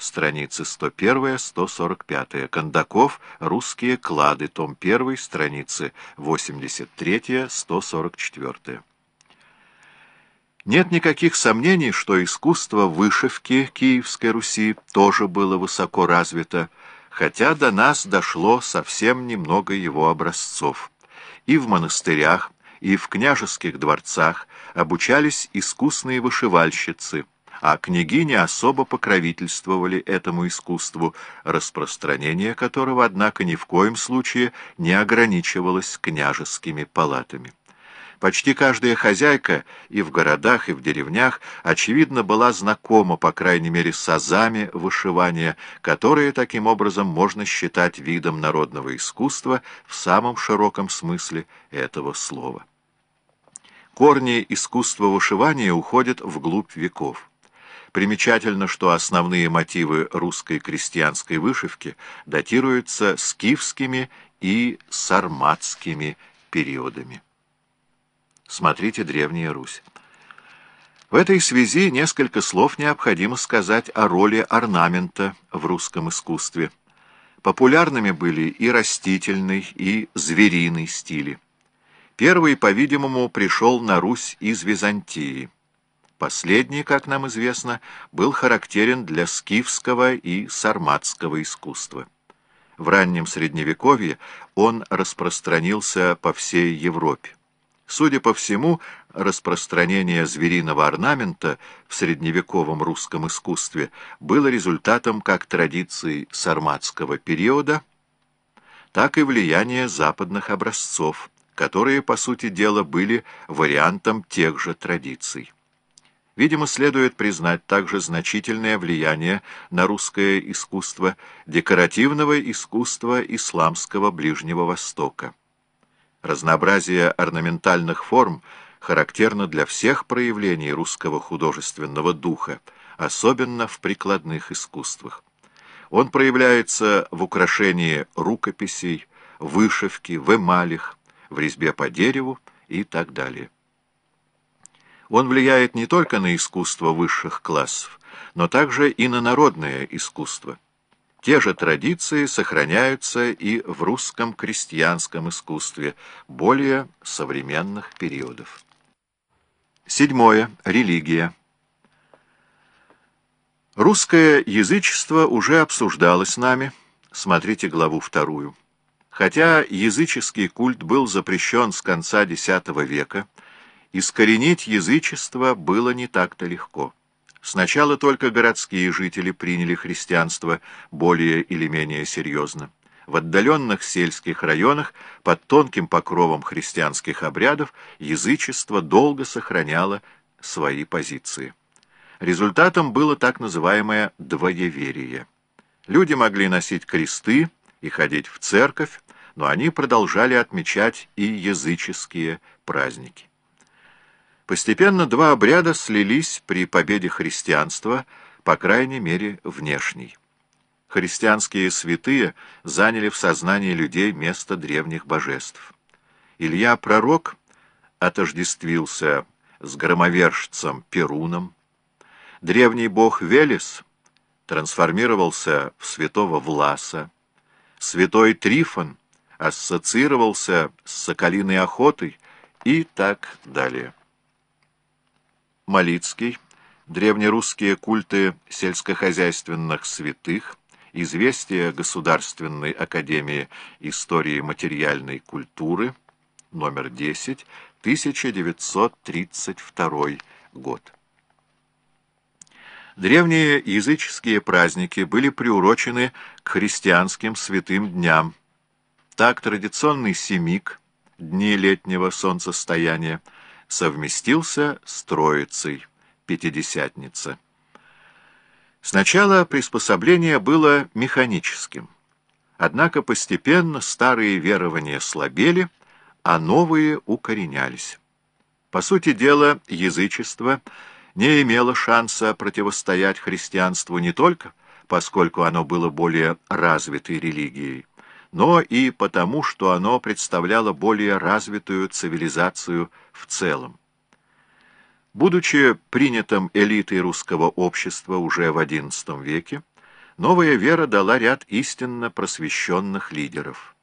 страницы 101-145. Кондаков, «Русские клады», том 1, страницы 83-144. Нет никаких сомнений, что искусство вышивки Киевской Руси тоже было высоко развито, хотя до нас дошло совсем немного его образцов. И в монастырях, и в княжеских дворцах обучались искусные вышивальщицы, а княгини особо покровительствовали этому искусству, распространение которого, однако, ни в коем случае не ограничивалось княжескими палатами. Почти каждая хозяйка и в городах, и в деревнях, очевидно, была знакома, по крайней мере, с азами вышивания, которые, таким образом, можно считать видом народного искусства в самом широком смысле этого слова. Корни искусства вышивания уходят вглубь веков. Примечательно, что основные мотивы русской крестьянской вышивки датируются скифскими и сарматскими периодами. Смотрите «Древняя Русь». В этой связи несколько слов необходимо сказать о роли орнамента в русском искусстве. Популярными были и растительный, и звериный стили. Первый, по-видимому, пришел на Русь из Византии. Последний, как нам известно, был характерен для скифского и сарматского искусства. В раннем Средневековье он распространился по всей Европе. Судя по всему, распространение звериного орнамента в средневековом русском искусстве было результатом как традиций сарматского периода, так и влияния западных образцов, которые, по сути дела, были вариантом тех же традиций. Видимо, следует признать также значительное влияние на русское искусство декоративного искусства исламского Ближнего Востока. Разнообразие орнаментальных форм характерно для всех проявлений русского художественного духа, особенно в прикладных искусствах. Он проявляется в украшении рукописей, вышивке, в эмалях, в резьбе по дереву и так далее. Он влияет не только на искусство высших классов, но также и на народное искусство. Те же традиции сохраняются и в русском крестьянском искусстве более современных периодов. Седьмое. Религия. Русское язычество уже обсуждалось нами, смотрите главу вторую. Хотя языческий культ был запрещен с конца X века, искоренить язычество было не так-то легко. Сначала только городские жители приняли христианство более или менее серьезно. В отдаленных сельских районах под тонким покровом христианских обрядов язычество долго сохраняло свои позиции. Результатом было так называемое «двоеверие». Люди могли носить кресты и ходить в церковь, но они продолжали отмечать и языческие праздники. Постепенно два обряда слились при победе христианства, по крайней мере, внешней. Христианские святые заняли в сознании людей место древних божеств. Илья Пророк отождествился с громовержцем Перуном, древний бог Велес трансформировался в святого Власа, святой Трифон ассоциировался с соколиной охотой и так далее. Малицкий, древнерусские культы сельскохозяйственных святых, известия Государственной академии истории материальной культуры, номер 10, 1932 год. Древние языческие праздники были приурочены к христианским святым дням. Так традиционный семик, дни летнего солнцестояния, совместился с Троицей, Пятидесятница. Сначала приспособление было механическим, однако постепенно старые верования слабели, а новые укоренялись. По сути дела, язычество не имело шанса противостоять христианству не только поскольку оно было более развитой религией, но и потому, что оно представляло более развитую цивилизацию в целом. Будучи принятым элитой русского общества уже в XI веке, Новая вера дала ряд истинно просвещенных лидеров.